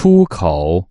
出口。